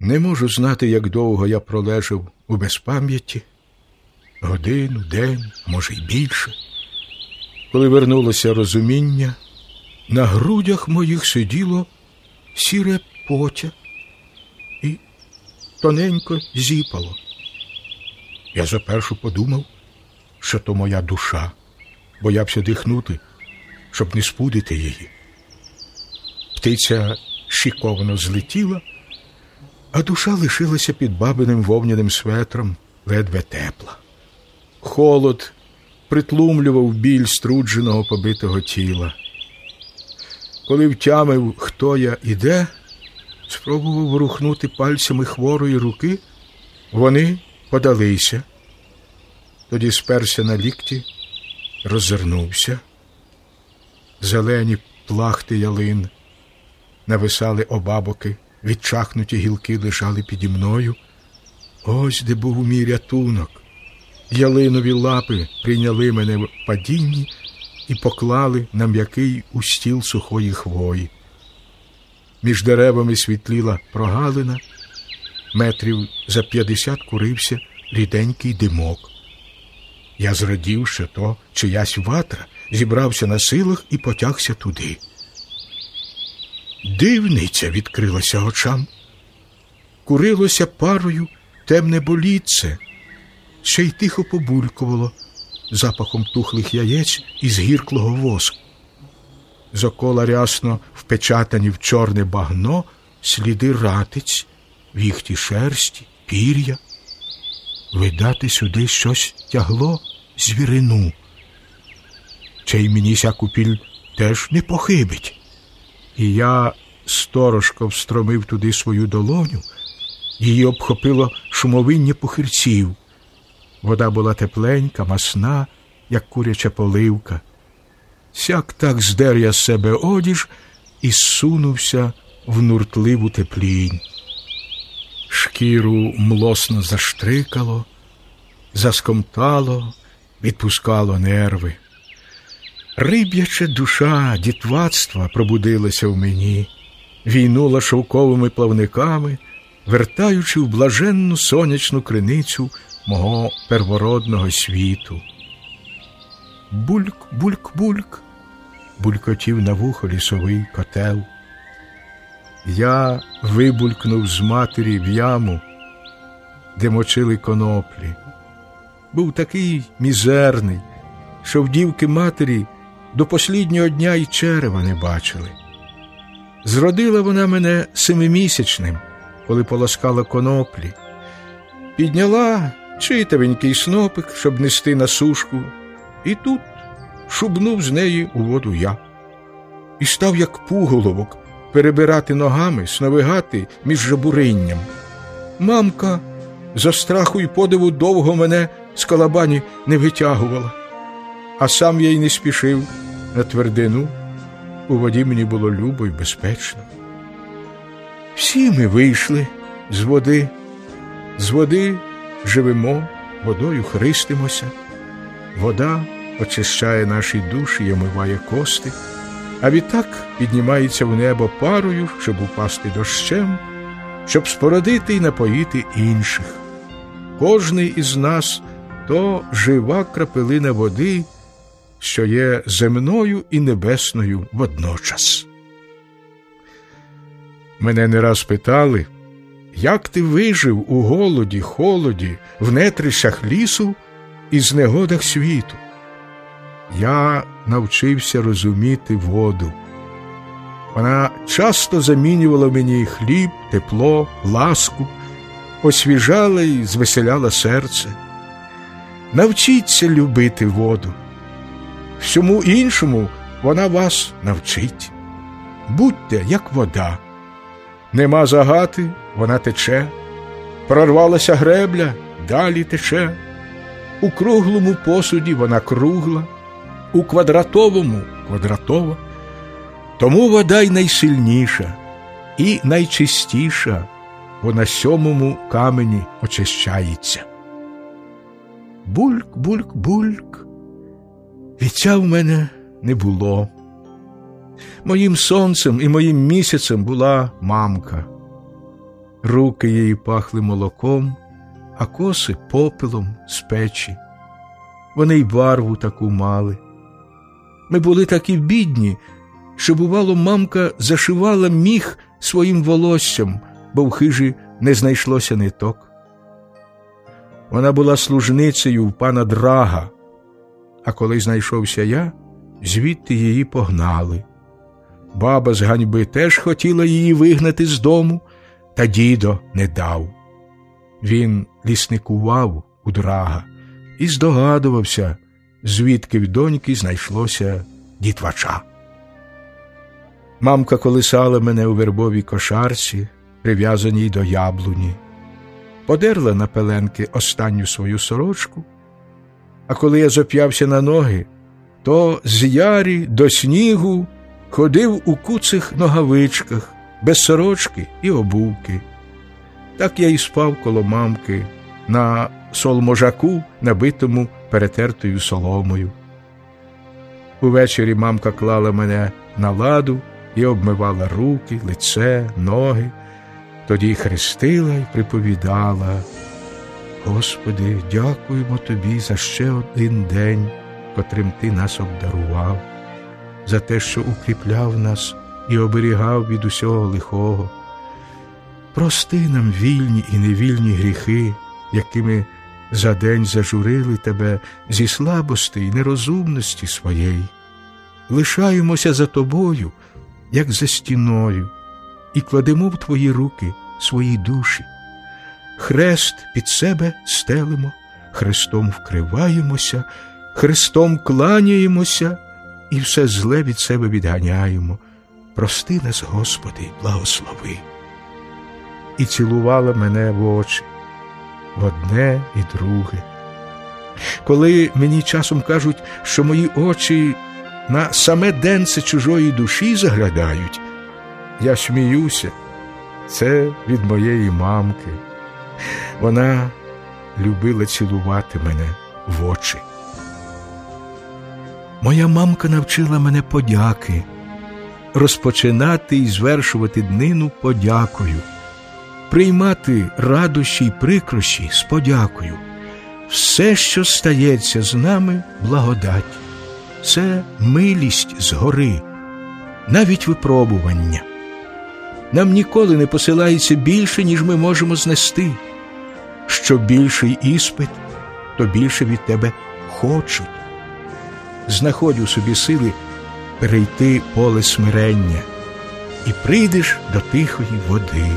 Не можу знати, як довго я пролежав у безпам'яті, годину, день, може й більше. Коли вернулося розуміння, на грудях моїх сиділо сіре потя і тоненько зіпало. Я запершу подумав, що то моя душа, боявся дихнути, щоб не спудити її. Птиця шиковано злетіла, а душа лишилася під бабиним вовняним светром ледве тепла. Холод притлумлював біль струдженого побитого тіла. Коли втямив, хто я і де, спробував рухнути пальцями хворої руки, вони подалися. Тоді сперся на лікті, роззирнувся. Зелені плахти ялин нависали обабоки, відчахнуті гілки лежали піді мною. Ось де був мій рятунок. Ялинові лапи прийняли мене в падінні і поклали на м'який устіл сухої хвої. Між деревами світліла прогалина, метрів за п'ятдесят курився ріденький димок. Я зрадів, що то чиясь ватра, зібрався на силах і потягся туди. Дивниця відкрилася очам. Курилося парою темне болітце, ще й тихо побулькувало запахом тухлих яєць і згірклого воску. Зокола рясно впечатані в чорне багно сліди ратиць, віхті шерсті, пір'я. Видати сюди щось тягло звірину. Чей мені ся купіль теж не похибить. І я сторожко встромив туди свою долоню, її обхопило шумовиння похирців. Вода була тепленька, масна, як куряча поливка. Сяк так здер я з себе одіж і сунувся в нуртливу теплінь. Шкіру млосно заштрикало, заскомтало, відпускало нерви. Риб'яча душа дітватства пробудилася в мені, війнула шовковими плавниками, вертаючи в блаженну сонячну криницю мого первородного світу. Бульк, бульк, бульк, булькотів на вухо лісовий котел. Я вибулькнув з матері в яму, де мочили коноплі. Був такий мізерний, що в дівки матері до посліднього дня й черева не бачили. Зродила вона мене семимісячним, коли полоскала коноплі, підняла читавенький снопик, щоб нести на сушку, і тут шубнув з неї у воду я. І став, як пуголовок, перебирати ногами, сновигати між жабуринням. Мамка за страху й подиву довго мене з калабані не витягувала, а сам я й не спішив на твердину. У воді мені було любо й безпечно. Всі ми вийшли з води, з води живемо, водою христимося, вода очищає наші душі і омиває кости, а відтак піднімається в небо парою, щоб упасти дощем, щоб спородити і напоїти інших. Кожний із нас то жива крапелина води, що є земною і небесною водночас. Мене не раз питали, як ти вижив у голоді, холоді, в нетрищах лісу і знегодах світу. Я навчився розуміти воду. Вона часто замінювала мені хліб, тепло, ласку, освіжала і звеселяла серце. Навчіться любити воду. Всьому іншому вона вас навчить. Будьте, як вода. Нема загати, вона тече, прорвалася гребля, далі тече. У круглому посуді вона кругла, у квадратовому квадратова. Тому вода й найсильніша і найчистіша, бо на сьомому камені очищається. Бульк, бульк, бульк. Віття в мене не було. Моїм сонцем і моїм місяцем була мамка. руки її пахли молоком, а коси попелом з печі. Вони й барву таку мали. Ми були такі бідні, що, бувало, мамка зашивала міх своїм волоссям, бо в хижі не знайшлося ниток. Вона була служницею в пана Драга, а коли знайшовся я, звідти її погнали. Баба з ганьби теж хотіла її вигнати з дому, та дідо не дав. Він лісникував у драга і здогадувався, звідки в доньки знайшлося дітвача. Мамка колисала мене у вербовій кошарці, прив'язаній до яблуні, подерла на пеленки останню свою сорочку, а коли я зоп'явся на ноги, то з ярі до снігу ходив у куцих ногавичках, без сорочки і обувки. Так я і спав коло мамки на солможаку, набитому перетертою соломою. Увечері мамка клала мене на ладу і обмивала руки, лице, ноги, тоді хрестила і приповідала. Господи, дякуємо Тобі за ще один день, котрим Ти нас обдарував, за те, що укріпляв нас і оберігав від усього лихого. Прости нам вільні і невільні гріхи, якими за день зажурили тебе зі слабости і нерозумності своєї. Лишаємося за тобою, як за стіною, і кладемо в твої руки свої душі. Хрест під себе стелимо, хрестом вкриваємося, хрестом кланяємося і все зле від себе відганяємо. Прости нас, Господи, благослови. І цілувала мене в очі в одне і друге. Коли мені часом кажуть, що мої очі на саме денце чужої душі заглядають, я сміюся, це від моєї мамки. Вона любила цілувати мене в очі. Моя мамка навчила мене подяки, розпочинати і звершувати днину подякою, приймати радощі й прикрощі з подякою. Все, що стається з нами, благодать, це милість згори, навіть випробування. Нам ніколи не посилається більше, ніж ми можемо знести. Що більший іспит, то більше від тебе хочуть. Знаходь у собі сили перейти поле смирення і прийдеш до тихої води.